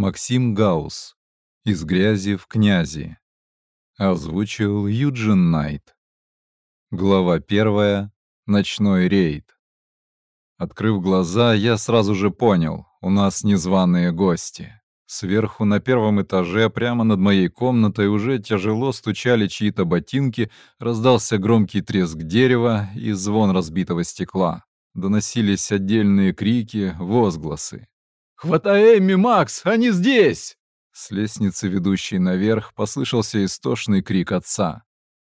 Максим Гаус. «Из грязи в князи». Озвучил Юджин Найт. Глава первая. Ночной рейд. Открыв глаза, я сразу же понял, у нас незваные гости. Сверху на первом этаже, прямо над моей комнатой, уже тяжело стучали чьи-то ботинки, раздался громкий треск дерева и звон разбитого стекла. Доносились отдельные крики, возгласы. «Хватай Эмми, Макс, а они здесь!» С лестницы, ведущей наверх, послышался истошный крик отца.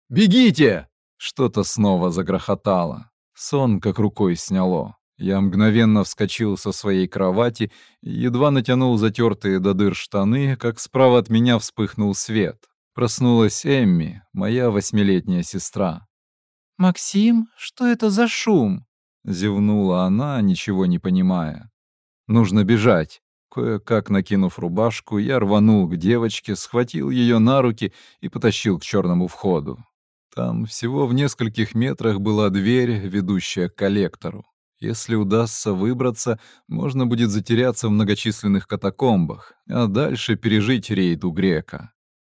«Бегите!» Что-то снова загрохотало. Сон как рукой сняло. Я мгновенно вскочил со своей кровати, и едва натянул затертые до дыр штаны, как справа от меня вспыхнул свет. Проснулась Эмми, моя восьмилетняя сестра. «Максим, что это за шум?» — зевнула она, ничего не понимая. Нужно бежать. Кое-как накинув рубашку, я рванул к девочке, схватил ее на руки и потащил к черному входу. Там всего в нескольких метрах была дверь, ведущая к коллектору. Если удастся выбраться, можно будет затеряться в многочисленных катакомбах, а дальше пережить рейд у грека.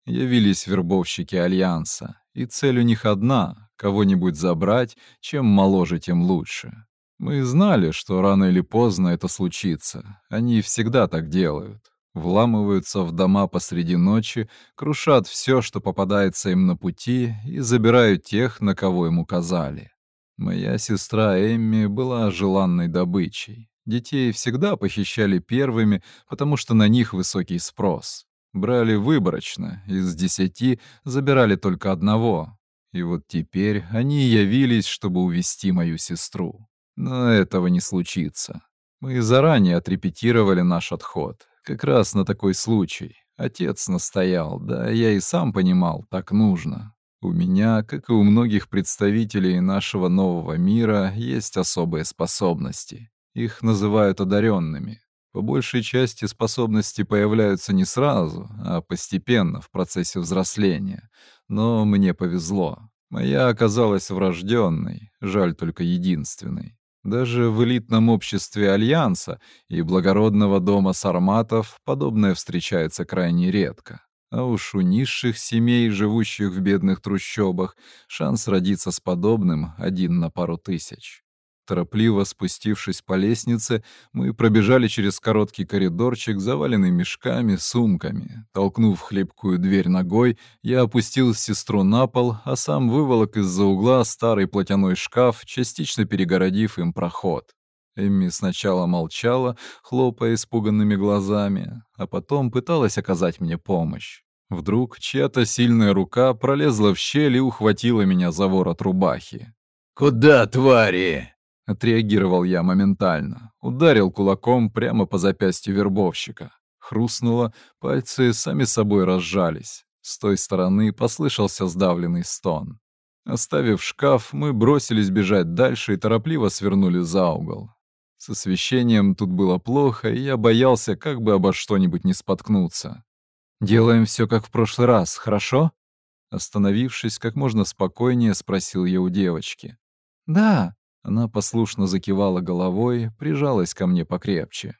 Явились вербовщики Альянса, и цель у них одна — кого-нибудь забрать, чем моложе, тем лучше. Мы знали, что рано или поздно это случится. Они всегда так делают. Вламываются в дома посреди ночи, крушат все, что попадается им на пути, и забирают тех, на кого им указали. Моя сестра Эмми была желанной добычей. Детей всегда похищали первыми, потому что на них высокий спрос. Брали выборочно, из десяти забирали только одного. И вот теперь они явились, чтобы увести мою сестру. Но этого не случится. Мы заранее отрепетировали наш отход. Как раз на такой случай. Отец настоял, да я и сам понимал, так нужно. У меня, как и у многих представителей нашего нового мира, есть особые способности. Их называют одаренными. По большей части способности появляются не сразу, а постепенно в процессе взросления. Но мне повезло. Моя оказалась врожденной, жаль только единственной. Даже в элитном обществе Альянса и благородного дома сарматов подобное встречается крайне редко. А уж у низших семей, живущих в бедных трущобах, шанс родиться с подобным один на пару тысяч. Торопливо спустившись по лестнице, мы пробежали через короткий коридорчик, заваленный мешками, сумками. Толкнув хлипкую дверь ногой, я опустил сестру на пол, а сам выволок из-за угла старый платяной шкаф, частично перегородив им проход. Эмми сначала молчала, хлопая испуганными глазами, а потом пыталась оказать мне помощь. Вдруг чья-то сильная рука пролезла в щель и ухватила меня за ворот рубахи. «Куда, твари?» Отреагировал я моментально. Ударил кулаком прямо по запястью вербовщика. Хрустнуло, пальцы сами собой разжались. С той стороны послышался сдавленный стон. Оставив шкаф, мы бросились бежать дальше и торопливо свернули за угол. С освещением тут было плохо, и я боялся, как бы обо что-нибудь не споткнуться. «Делаем все как в прошлый раз, хорошо?» Остановившись, как можно спокойнее спросил я у девочки. «Да», она послушно закивала головой, прижалась ко мне покрепче.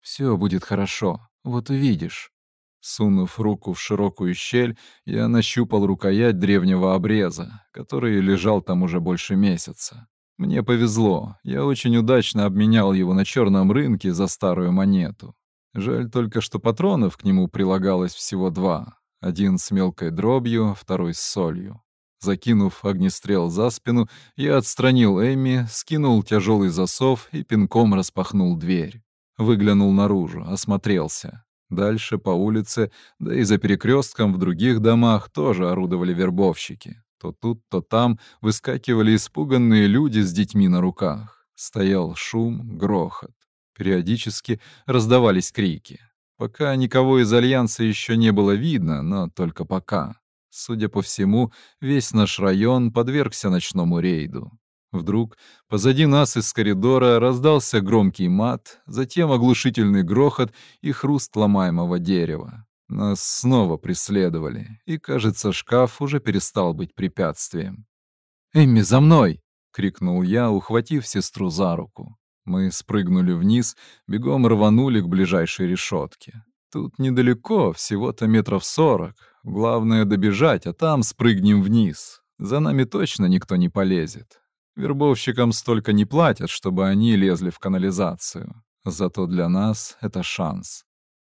«Все будет хорошо, вот увидишь». Сунув руку в широкую щель, я нащупал рукоять древнего обреза, который лежал там уже больше месяца. Мне повезло, я очень удачно обменял его на черном рынке за старую монету. Жаль только, что патронов к нему прилагалось всего два. Один с мелкой дробью, второй с солью. Закинув огнестрел за спину, я отстранил Эми, скинул тяжелый засов и пинком распахнул дверь. Выглянул наружу, осмотрелся. Дальше по улице, да и за перекрестком в других домах тоже орудовали вербовщики. То тут, то там выскакивали испуганные люди с детьми на руках. Стоял шум, грохот. Периодически раздавались крики. Пока никого из Альянса еще не было видно, но только пока. Судя по всему, весь наш район подвергся ночному рейду. Вдруг позади нас из коридора раздался громкий мат, затем оглушительный грохот и хруст ломаемого дерева. Нас снова преследовали, и, кажется, шкаф уже перестал быть препятствием. «Эмми, за мной!» — крикнул я, ухватив сестру за руку. Мы спрыгнули вниз, бегом рванули к ближайшей решетке. Тут недалеко, всего-то метров сорок, Главное добежать, а там спрыгнем вниз. За нами точно никто не полезет. Вербовщикам столько не платят, чтобы они лезли в канализацию. Зато для нас это шанс.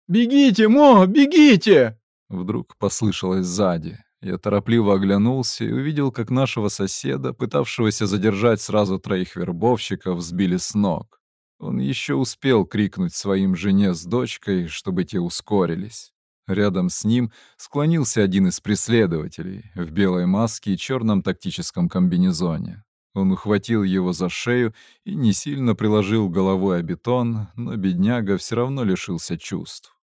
«Бегите, Мо, бегите!» Вдруг послышалось сзади. Я торопливо оглянулся и увидел, как нашего соседа, пытавшегося задержать сразу троих вербовщиков, сбили с ног. Он еще успел крикнуть своим жене с дочкой, чтобы те ускорились. Рядом с ним склонился один из преследователей в белой маске и черном тактическом комбинезоне. Он ухватил его за шею и не сильно приложил головой о бетон, но бедняга все равно лишился чувств.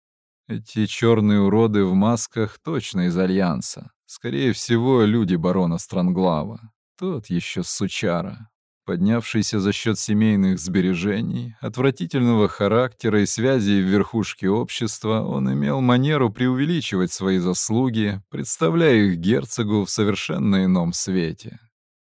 Эти черные уроды в масках точно из Альянса. Скорее всего, люди барона Странглава. Тот еще сучара поднявшийся за счет семейных сбережений, отвратительного характера и связей в верхушке общества, он имел манеру преувеличивать свои заслуги, представляя их герцогу в совершенно ином свете.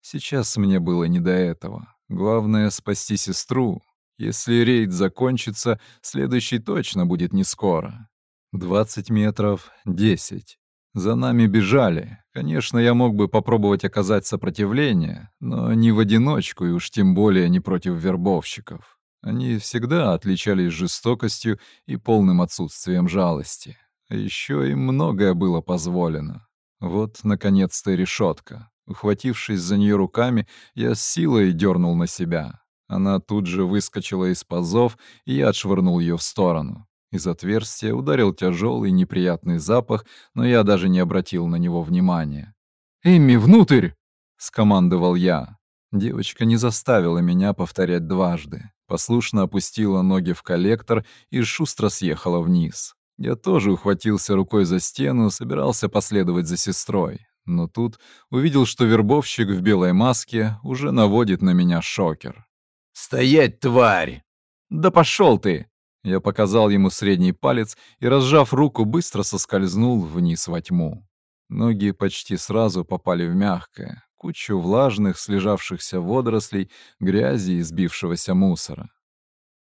Сейчас мне было не до этого. Главное — спасти сестру. Если рейд закончится, следующий точно будет не скоро. 20 метров, 10. За нами бежали. Конечно, я мог бы попробовать оказать сопротивление, но не в одиночку и уж тем более не против вербовщиков. Они всегда отличались жестокостью и полным отсутствием жалости. А еще им многое было позволено. Вот, наконец-то, решетка. Ухватившись за нее руками, я с силой дернул на себя. Она тут же выскочила из пазов, и я отшвырнул ее в сторону. Из отверстия ударил тяжелый неприятный запах, но я даже не обратил на него внимания. «Эмми, внутрь!» — скомандовал я. Девочка не заставила меня повторять дважды. Послушно опустила ноги в коллектор и шустро съехала вниз. Я тоже ухватился рукой за стену, собирался последовать за сестрой. Но тут увидел, что вербовщик в белой маске уже наводит на меня шокер. «Стоять, тварь!» «Да пошел ты!» Я показал ему средний палец и, разжав руку, быстро соскользнул вниз во тьму. Ноги почти сразу попали в мягкое, кучу влажных, слежавшихся водорослей, грязи и сбившегося мусора.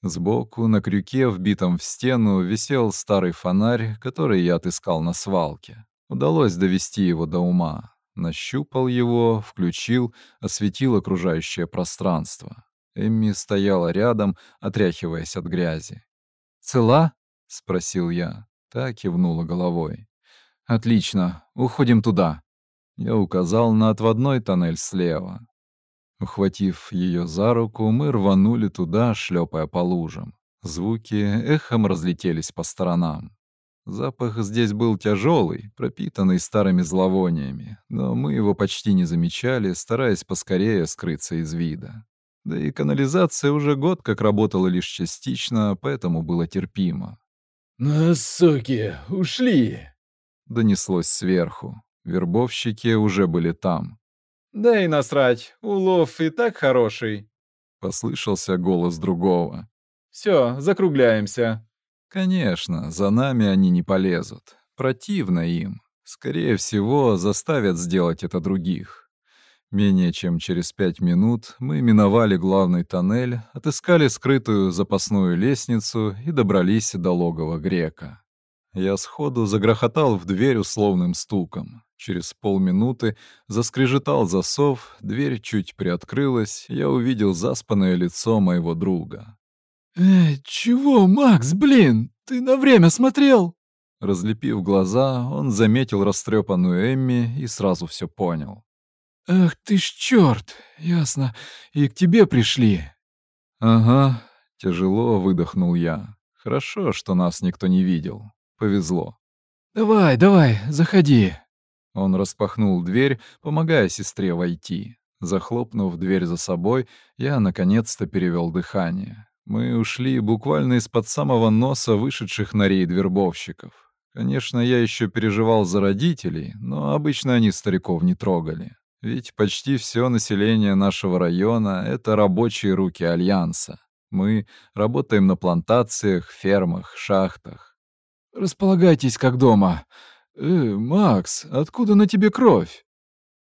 Сбоку, на крюке, вбитом в стену, висел старый фонарь, который я отыскал на свалке. Удалось довести его до ума. Нащупал его, включил, осветил окружающее пространство. Эмми стояла рядом, отряхиваясь от грязи цела?» — спросил я. Так кивнула головой. «Отлично, уходим туда». Я указал на отводной тоннель слева. Ухватив ее за руку, мы рванули туда, шлепая по лужам. Звуки эхом разлетелись по сторонам. Запах здесь был тяжелый, пропитанный старыми зловониями, но мы его почти не замечали, стараясь поскорее скрыться из вида. Да и канализация уже год как работала лишь частично, поэтому было терпимо. «Ну, суки, ушли!» — донеслось сверху. Вербовщики уже были там. «Да и насрать, улов и так хороший!» — послышался голос другого. «Все, закругляемся!» «Конечно, за нами они не полезут. Противно им. Скорее всего, заставят сделать это других. Менее чем через пять минут мы миновали главный тоннель, отыскали скрытую запасную лестницу и добрались до логова грека. Я сходу загрохотал в дверь условным стуком. Через полминуты заскрежетал засов, дверь чуть приоткрылась, я увидел заспанное лицо моего друга. «Э, чего, Макс, блин? Ты на время смотрел?» Разлепив глаза, он заметил растрепанную Эмми и сразу все понял. Ах ты ж черт! Ясно. И к тебе пришли. Ага, тяжело выдохнул я. Хорошо, что нас никто не видел. Повезло. Давай, давай, заходи. Он распахнул дверь, помогая сестре войти. Захлопнув дверь за собой, я наконец-то перевел дыхание. Мы ушли буквально из-под самого носа вышедших на рейд вербовщиков. Конечно, я еще переживал за родителей, но обычно они стариков не трогали. Ведь почти все население нашего района — это рабочие руки Альянса. Мы работаем на плантациях, фермах, шахтах. Располагайтесь как дома. Э, Макс, откуда на тебе кровь?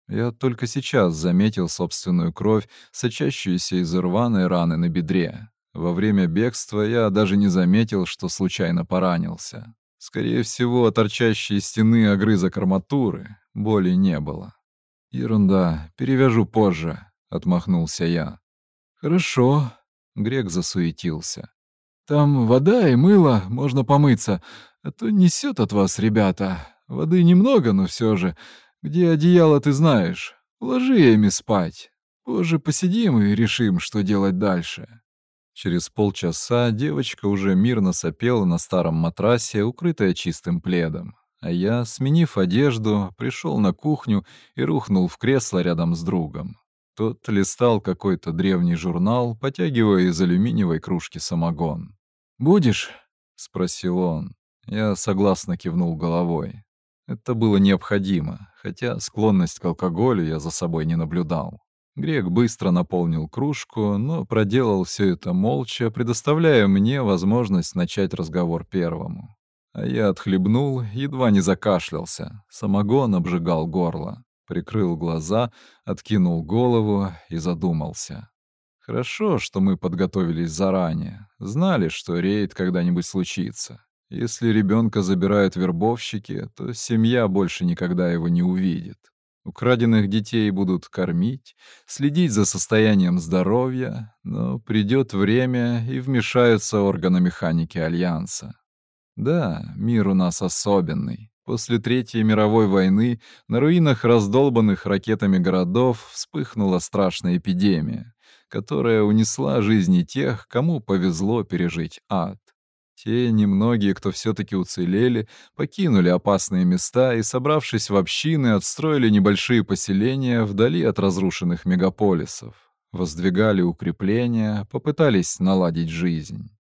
Я только сейчас заметил собственную кровь, сочащуюся из рваной раны на бедре. Во время бегства я даже не заметил, что случайно поранился. Скорее всего, торчащие стены огрызок арматуры боли не было. «Ерунда, перевяжу позже», — отмахнулся я. «Хорошо», — Грек засуетился. «Там вода и мыло, можно помыться, а то несет от вас, ребята. Воды немного, но все же. Где одеяло, ты знаешь. Ложи ими спать. Позже посидим и решим, что делать дальше». Через полчаса девочка уже мирно сопела на старом матрасе, укрытая чистым пледом. А я, сменив одежду, пришел на кухню и рухнул в кресло рядом с другом. Тот листал какой-то древний журнал, потягивая из алюминиевой кружки самогон. «Будешь?» — спросил он. Я согласно кивнул головой. Это было необходимо, хотя склонность к алкоголю я за собой не наблюдал. Грек быстро наполнил кружку, но проделал все это молча, предоставляя мне возможность начать разговор первому. Я отхлебнул, едва не закашлялся. Самогон обжигал горло. Прикрыл глаза, откинул голову и задумался. Хорошо, что мы подготовились заранее. Знали, что рейд когда-нибудь случится. Если ребенка забирают вербовщики, то семья больше никогда его не увидит. Украденных детей будут кормить, следить за состоянием здоровья, но придет время и вмешаются органы механики Альянса. Да, мир у нас особенный. После Третьей мировой войны на руинах раздолбанных ракетами городов вспыхнула страшная эпидемия, которая унесла жизни тех, кому повезло пережить ад. Те немногие, кто все-таки уцелели, покинули опасные места и, собравшись в общины, отстроили небольшие поселения вдали от разрушенных мегаполисов, воздвигали укрепления, попытались наладить жизнь.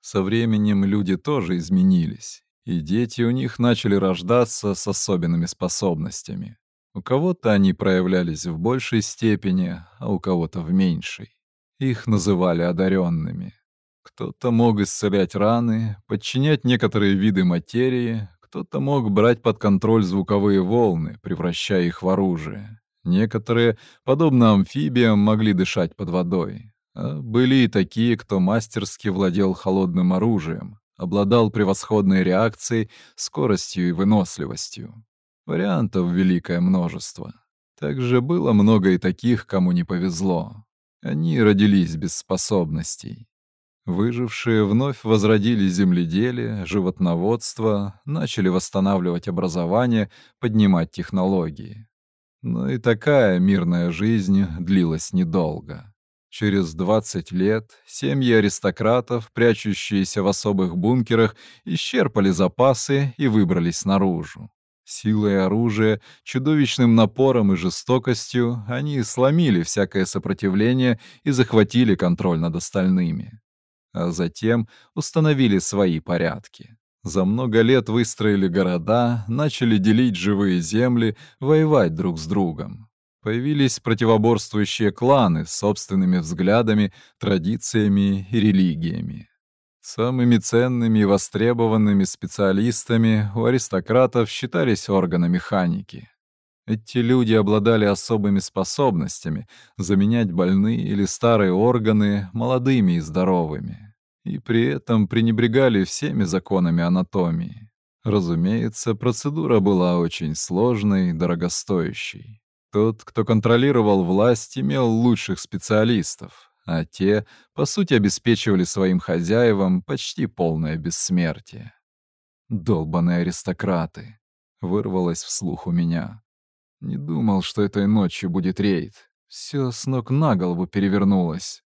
Со временем люди тоже изменились, и дети у них начали рождаться с особенными способностями. У кого-то они проявлялись в большей степени, а у кого-то в меньшей. Их называли одаренными. Кто-то мог исцелять раны, подчинять некоторые виды материи, кто-то мог брать под контроль звуковые волны, превращая их в оружие. Некоторые, подобно амфибиям, могли дышать под водой. Были и такие, кто мастерски владел холодным оружием, обладал превосходной реакцией, скоростью и выносливостью. Вариантов великое множество. Также было много и таких, кому не повезло. Они родились без способностей. Выжившие вновь возродили земледелие, животноводство, начали восстанавливать образование, поднимать технологии. Но и такая мирная жизнь длилась недолго. Через 20 лет семьи аристократов, прячущиеся в особых бункерах, исчерпали запасы и выбрались наружу. Силой оружия, чудовищным напором и жестокостью они сломили всякое сопротивление и захватили контроль над остальными. А затем установили свои порядки. За много лет выстроили города, начали делить живые земли, воевать друг с другом, Появились противоборствующие кланы с собственными взглядами, традициями и религиями. Самыми ценными и востребованными специалистами у аристократов считались органомеханики. Эти люди обладали особыми способностями заменять больные или старые органы молодыми и здоровыми, и при этом пренебрегали всеми законами анатомии. Разумеется, процедура была очень сложной и дорогостоящей. Тот, кто контролировал власть, имел лучших специалистов, а те, по сути, обеспечивали своим хозяевам почти полное бессмертие. «Долбанные аристократы!» — вырвалось вслух у меня. Не думал, что этой ночью будет рейд. Все с ног на голову перевернулось.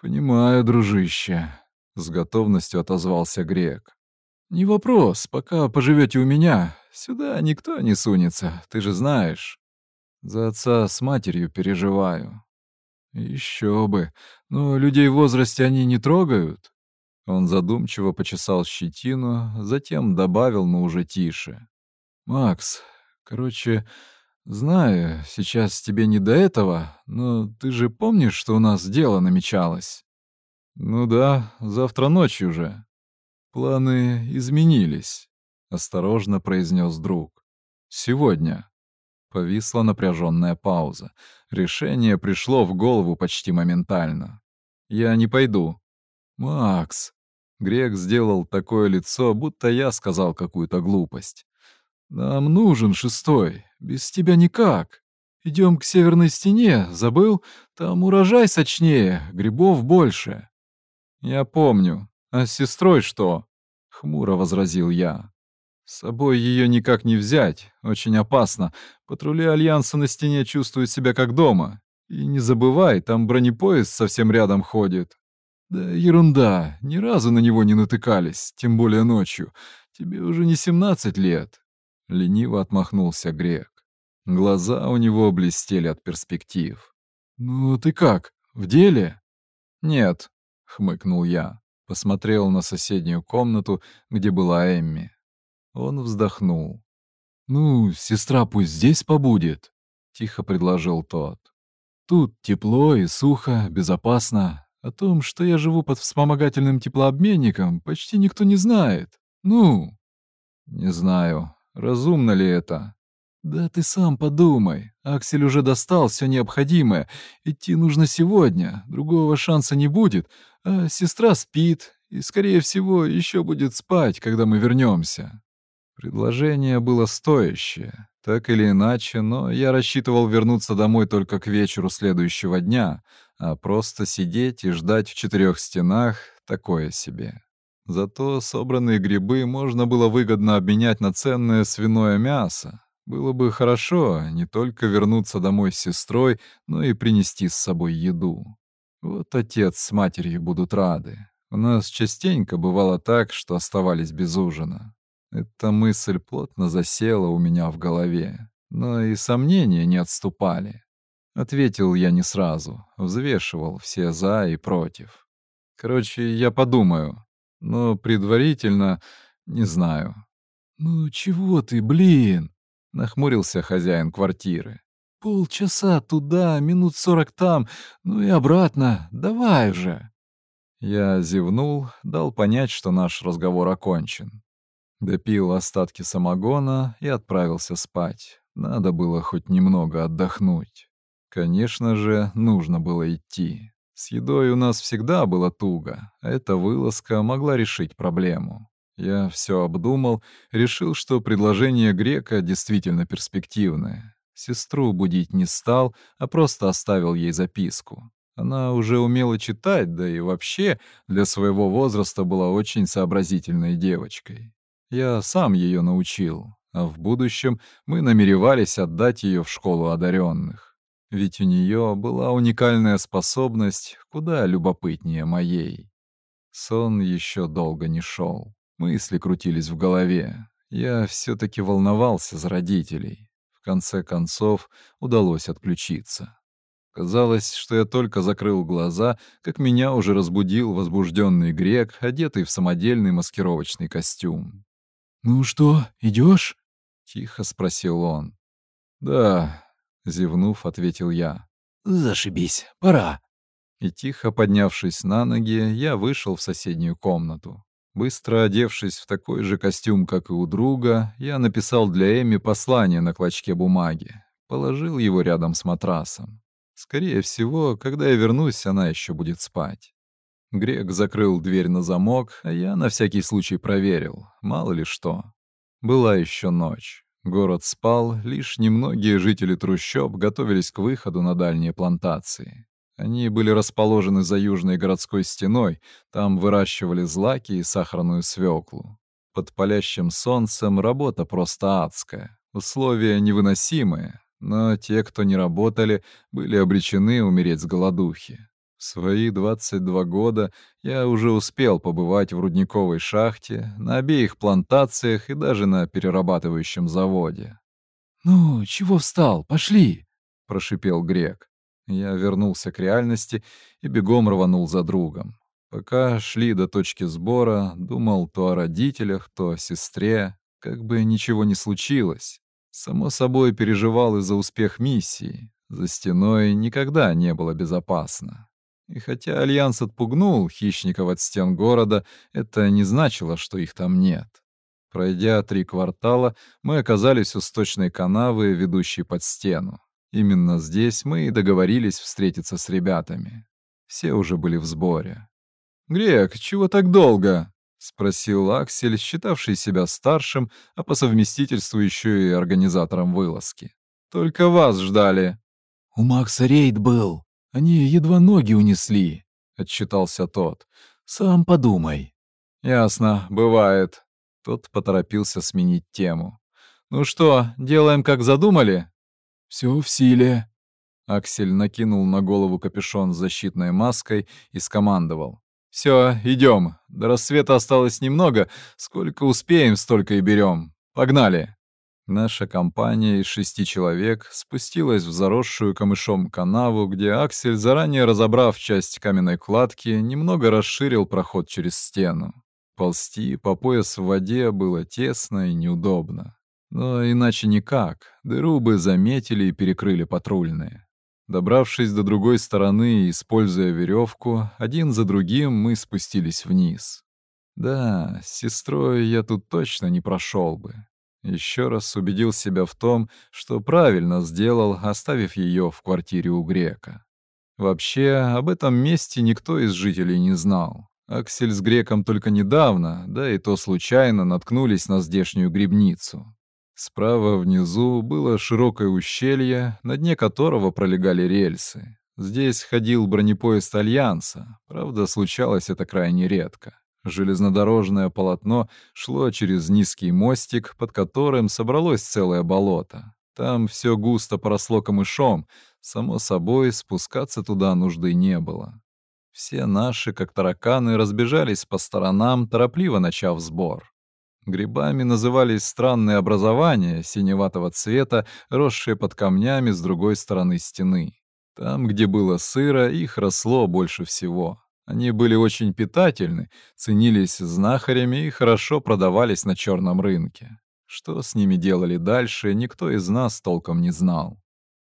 «Понимаю, дружище», — с готовностью отозвался Грек. «Не вопрос, пока поживете у меня. Сюда никто не сунется, ты же знаешь. За отца с матерью переживаю». «Еще бы! Но людей в возрасте они не трогают?» Он задумчиво почесал щетину, затем добавил, но уже тише. «Макс, короче, знаю, сейчас тебе не до этого, но ты же помнишь, что у нас дело намечалось?» «Ну да, завтра ночью же». «Планы изменились», — осторожно произнес друг. «Сегодня». Повисла напряженная пауза. Решение пришло в голову почти моментально. «Я не пойду». «Макс!» Грек сделал такое лицо, будто я сказал какую-то глупость. «Нам нужен шестой. Без тебя никак. Идем к северной стене. Забыл? Там урожай сочнее, грибов больше». «Я помню. А с сестрой что?» — хмуро возразил я. С собой ее никак не взять, очень опасно. Патрули Альянса на стене чувствуют себя как дома. И не забывай, там бронепоезд совсем рядом ходит. Да ерунда, ни разу на него не натыкались, тем более ночью. Тебе уже не 17 лет. Лениво отмахнулся Грек. Глаза у него блестели от перспектив. «Ну ты как, в деле?» «Нет», — хмыкнул я. Посмотрел на соседнюю комнату, где была Эмми. Он вздохнул. «Ну, сестра пусть здесь побудет», — тихо предложил тот. «Тут тепло и сухо, безопасно. О том, что я живу под вспомогательным теплообменником, почти никто не знает. Ну?» «Не знаю, разумно ли это?» «Да ты сам подумай. Аксель уже достал все необходимое. Идти нужно сегодня, другого шанса не будет. А сестра спит и, скорее всего, еще будет спать, когда мы вернемся». Предложение было стоящее. Так или иначе, но я рассчитывал вернуться домой только к вечеру следующего дня, а просто сидеть и ждать в четырех стенах — такое себе. Зато собранные грибы можно было выгодно обменять на ценное свиное мясо. Было бы хорошо не только вернуться домой с сестрой, но и принести с собой еду. Вот отец с матерью будут рады. У нас частенько бывало так, что оставались без ужина. Эта мысль плотно засела у меня в голове, но и сомнения не отступали. Ответил я не сразу, взвешивал все «за» и «против». Короче, я подумаю, но предварительно не знаю. «Ну чего ты, блин?» — нахмурился хозяин квартиры. «Полчаса туда, минут сорок там, ну и обратно. Давай же! Я зевнул, дал понять, что наш разговор окончен. Допил остатки самогона и отправился спать. Надо было хоть немного отдохнуть. Конечно же, нужно было идти. С едой у нас всегда было туго, а эта вылазка могла решить проблему. Я все обдумал, решил, что предложение грека действительно перспективное. Сестру будить не стал, а просто оставил ей записку. Она уже умела читать, да и вообще для своего возраста была очень сообразительной девочкой. Я сам ее научил, а в будущем мы намеревались отдать ее в школу одаренных. Ведь у нее была уникальная способность куда любопытнее моей. Сон еще долго не шел. Мысли крутились в голове. Я все-таки волновался за родителей. В конце концов удалось отключиться. Казалось, что я только закрыл глаза, как меня уже разбудил возбужденный грек, одетый в самодельный маскировочный костюм. «Ну что, идешь?» — тихо спросил он. «Да», — зевнув, ответил я. «Зашибись, пора». И тихо поднявшись на ноги, я вышел в соседнюю комнату. Быстро одевшись в такой же костюм, как и у друга, я написал для Эми послание на клочке бумаги. Положил его рядом с матрасом. Скорее всего, когда я вернусь, она еще будет спать. Грек закрыл дверь на замок, а я на всякий случай проверил, мало ли что. Была еще ночь. Город спал, лишь немногие жители трущоб готовились к выходу на дальние плантации. Они были расположены за южной городской стеной, там выращивали злаки и сахарную свеклу. Под палящим солнцем работа просто адская, условия невыносимые, но те, кто не работали, были обречены умереть с голодухи. В свои 22 года я уже успел побывать в рудниковой шахте, на обеих плантациях и даже на перерабатывающем заводе. «Ну, чего встал? Пошли!» — прошипел грек. Я вернулся к реальности и бегом рванул за другом. Пока шли до точки сбора, думал то о родителях, то о сестре, как бы ничего не случилось. Само собой переживал из-за успех миссии. За стеной никогда не было безопасно. И хотя Альянс отпугнул хищников от стен города, это не значило, что их там нет. Пройдя три квартала, мы оказались у сточной канавы, ведущей под стену. Именно здесь мы и договорились встретиться с ребятами. Все уже были в сборе. «Грек, чего так долго?» — спросил Аксель, считавший себя старшим, а по совместительству еще и организатором вылазки. «Только вас ждали». «У Макса рейд был», они едва ноги унесли», — отчитался тот. «Сам подумай». «Ясно, бывает». Тот поторопился сменить тему. «Ну что, делаем, как задумали?» «Все в силе». Аксель накинул на голову капюшон с защитной маской и скомандовал. «Все, идем. До рассвета осталось немного. Сколько успеем, столько и берем. Погнали!» наша компания из шести человек спустилась в заросшую камышом канаву, где Аксель, заранее разобрав часть каменной кладки, немного расширил проход через стену. Ползти по пояс в воде было тесно и неудобно. Но иначе никак, дыру бы заметили и перекрыли патрульные. Добравшись до другой стороны и используя веревку, один за другим мы спустились вниз. Да, с сестрой я тут точно не прошел бы. Еще раз убедил себя в том, что правильно сделал, оставив ее в квартире у грека. Вообще, об этом месте никто из жителей не знал. Аксель с греком только недавно, да и то случайно, наткнулись на здешнюю грибницу. Справа внизу было широкое ущелье, на дне которого пролегали рельсы. Здесь ходил бронепоезд Альянса, правда, случалось это крайне редко. Железнодорожное полотно шло через низкий мостик, под которым собралось целое болото. Там все густо поросло камышом, само собой спускаться туда нужды не было. Все наши, как тараканы, разбежались по сторонам, торопливо начав сбор. Грибами назывались странные образования синеватого цвета, росшие под камнями с другой стороны стены. Там, где было сыро, их росло больше всего. Они были очень питательны, ценились знахарями и хорошо продавались на черном рынке. Что с ними делали дальше, никто из нас толком не знал.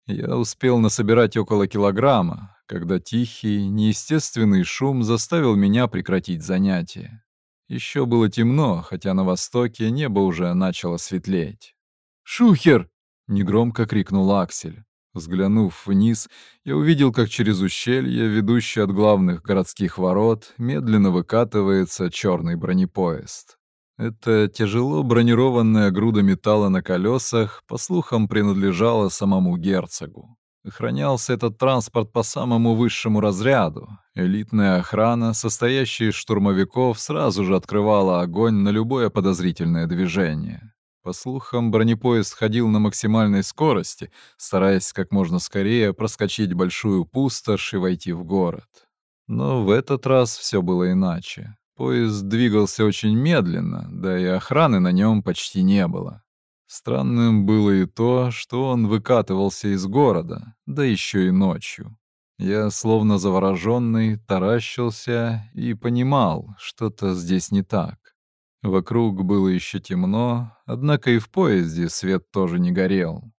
Я успел насобирать около килограмма, когда тихий, неестественный шум заставил меня прекратить занятие. Еще было темно, хотя на востоке небо уже начало светлеть. «Шухер!» — негромко крикнул Аксель. Взглянув вниз, я увидел, как через ущелье, ведущее от главных городских ворот, медленно выкатывается черный бронепоезд. Это тяжело бронированная груда металла на колесах, по слухам, принадлежала самому герцогу. Охранялся этот транспорт по самому высшему разряду. Элитная охрана, состоящая из штурмовиков, сразу же открывала огонь на любое подозрительное движение. По слухам, бронепоезд ходил на максимальной скорости, стараясь как можно скорее проскочить большую пустошь и войти в город. Но в этот раз все было иначе. Поезд двигался очень медленно, да и охраны на нем почти не было. Странным было и то, что он выкатывался из города, да еще и ночью. Я, словно завороженный, таращился и понимал, что-то здесь не так. Вокруг было еще темно, однако и в поезде свет тоже не горел.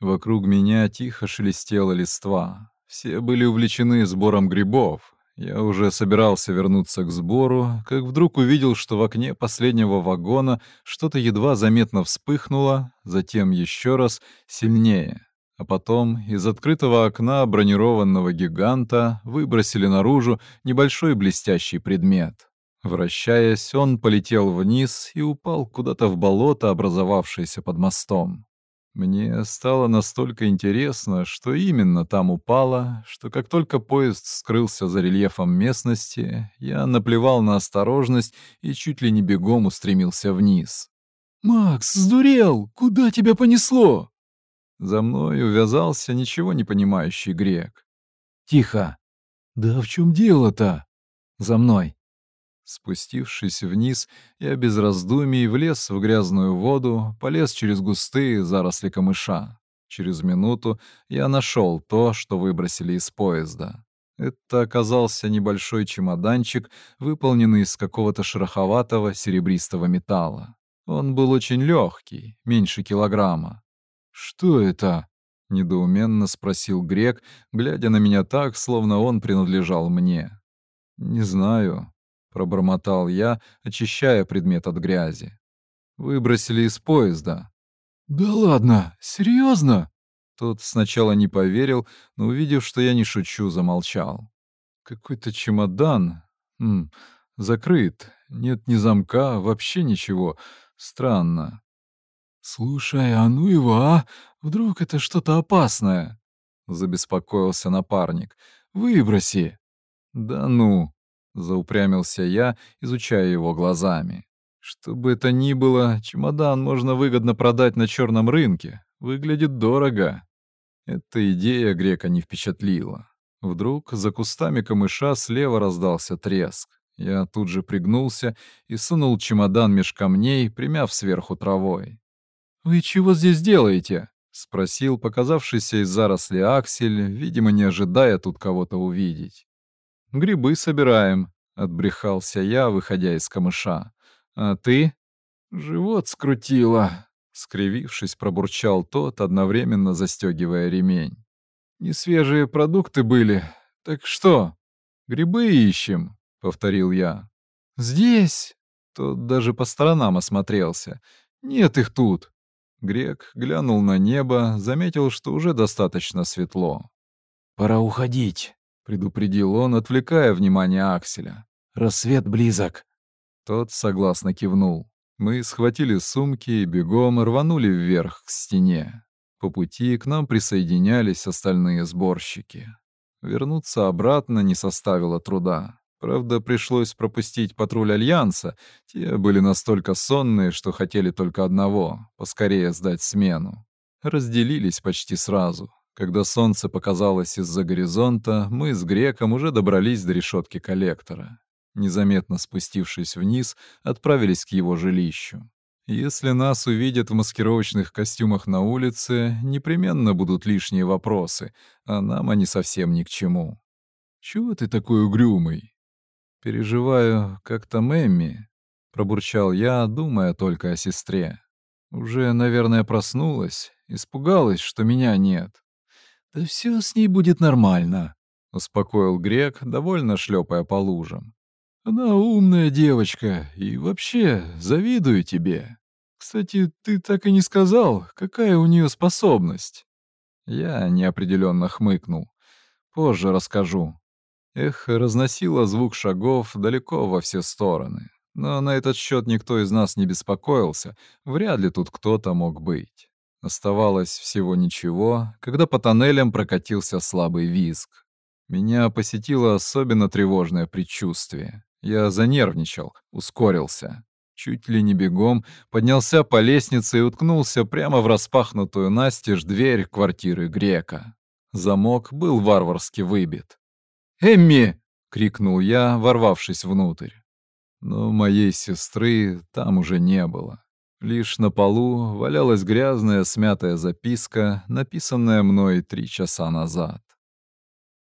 Вокруг меня тихо шелестела листва. Все были увлечены сбором грибов. Я уже собирался вернуться к сбору, как вдруг увидел, что в окне последнего вагона что-то едва заметно вспыхнуло, затем еще раз сильнее. А потом из открытого окна бронированного гиганта выбросили наружу небольшой блестящий предмет. Вращаясь, он полетел вниз и упал куда-то в болото, образовавшееся под мостом. Мне стало настолько интересно, что именно там упало, что как только поезд скрылся за рельефом местности, я наплевал на осторожность и чуть ли не бегом устремился вниз. «Макс, сдурел! Куда тебя понесло?» За мной увязался ничего не понимающий грек. «Тихо!» «Да в чем дело-то?» «За мной!» Спустившись вниз, я без раздумий влез в грязную воду, полез через густые заросли камыша. Через минуту я нашел то, что выбросили из поезда. Это оказался небольшой чемоданчик, выполненный из какого-то шероховатого серебристого металла. Он был очень легкий, меньше килограмма. «Что это?» — недоуменно спросил грек, глядя на меня так, словно он принадлежал мне. «Не знаю», пробормотал я, очищая предмет от грязи. Выбросили из поезда. Да ладно, серьезно? Тот сначала не поверил, но увидев, что я не шучу, замолчал. Какой-то чемодан. Хм, закрыт. Нет ни замка, вообще ничего. Странно. Слушай, а ну его, а? Вдруг это что-то опасное? Забеспокоился напарник. Выброси. Да ну, Заупрямился я, изучая его глазами. Что бы это ни было, чемодан можно выгодно продать на черном рынке. Выглядит дорого. Эта идея грека не впечатлила. Вдруг за кустами камыша слева раздался треск. Я тут же пригнулся и сунул чемодан меж камней, примяв сверху травой. «Вы чего здесь делаете?» — спросил показавшийся из заросли Аксель, видимо, не ожидая тут кого-то увидеть. «Грибы собираем», — отбрехался я, выходя из камыша. «А ты?» «Живот скрутило», — скривившись, пробурчал тот, одновременно застегивая ремень. «Несвежие продукты были. Так что?» «Грибы ищем», — повторил я. «Здесь?» Тот даже по сторонам осмотрелся. «Нет их тут». Грек глянул на небо, заметил, что уже достаточно светло. «Пора уходить», предупредил он, отвлекая внимание Акселя. «Рассвет близок!» Тот согласно кивнул. Мы схватили сумки и бегом рванули вверх к стене. По пути к нам присоединялись остальные сборщики. Вернуться обратно не составило труда. Правда, пришлось пропустить патруль Альянса. Те были настолько сонные, что хотели только одного — поскорее сдать смену. Разделились почти сразу. Когда солнце показалось из-за горизонта, мы с греком уже добрались до решетки коллектора. Незаметно спустившись вниз, отправились к его жилищу. Если нас увидят в маскировочных костюмах на улице, непременно будут лишние вопросы, а нам они совсем ни к чему. «Чего ты такой угрюмый?» «Переживаю, как-то Мэмми», — пробурчал я, думая только о сестре. «Уже, наверное, проснулась, испугалась, что меня нет все с ней будет нормально», — успокоил грек, довольно шлепая по лужам. «Она умная девочка и вообще завидую тебе. Кстати, ты так и не сказал, какая у нее способность». Я неопределенно хмыкнул. «Позже расскажу». Эх, разносило звук шагов далеко во все стороны. Но на этот счет никто из нас не беспокоился, вряд ли тут кто-то мог быть. Оставалось всего ничего, когда по тоннелям прокатился слабый визг. Меня посетило особенно тревожное предчувствие. Я занервничал, ускорился. Чуть ли не бегом поднялся по лестнице и уткнулся прямо в распахнутую настежь дверь квартиры грека. Замок был варварски выбит. «Эмми!» — крикнул я, ворвавшись внутрь. Но моей сестры там уже не было. Лишь на полу валялась грязная смятая записка, написанная мной три часа назад.